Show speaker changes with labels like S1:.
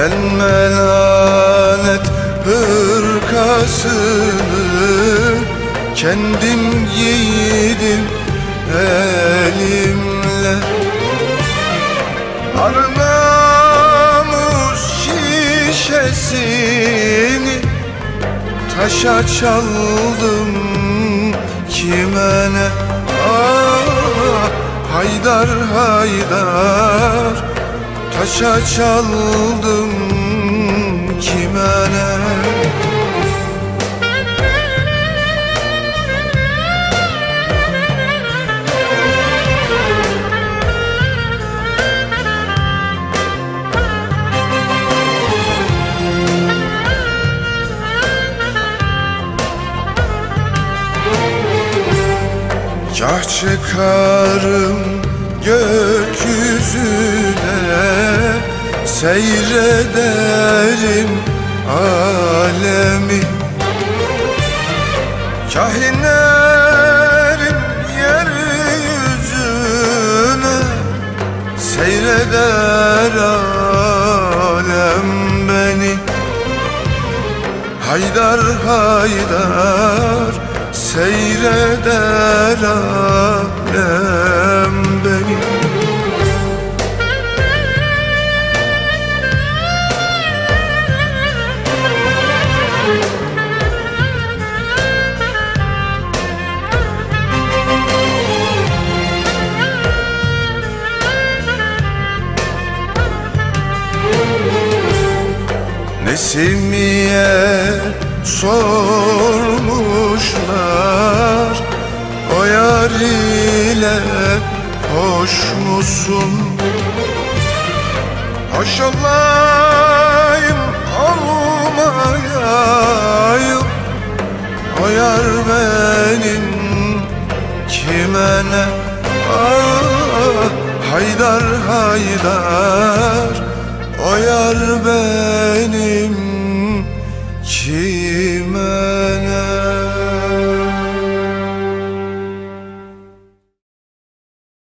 S1: Ben melanet hırkasını Kendim giydim elimle. Arnamus şişesini Taşa çaldım kime ne ah, Haydar haydar Taşa çaldım kime ne? Kah çıkarım gökyüzüne Seyrederim alemi. Kah inerim yeryüzüne Seyreder alem beni. Haydar haydar seyreder alem Nesimiye sormuşlar? O yar ile hoş musun? Hoş olayım olmayayım. O yar benim kime ne? Ah, Haydar haydar